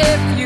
if you